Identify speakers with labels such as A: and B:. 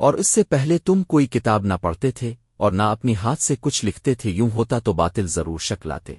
A: اور اس سے پہلے تم کوئی کتاب نہ پڑھتے تھے اور نہ اپنی ہاتھ سے کچھ لکھتے تھے، یوں ہوتا تو باطل ضرور شک لاتے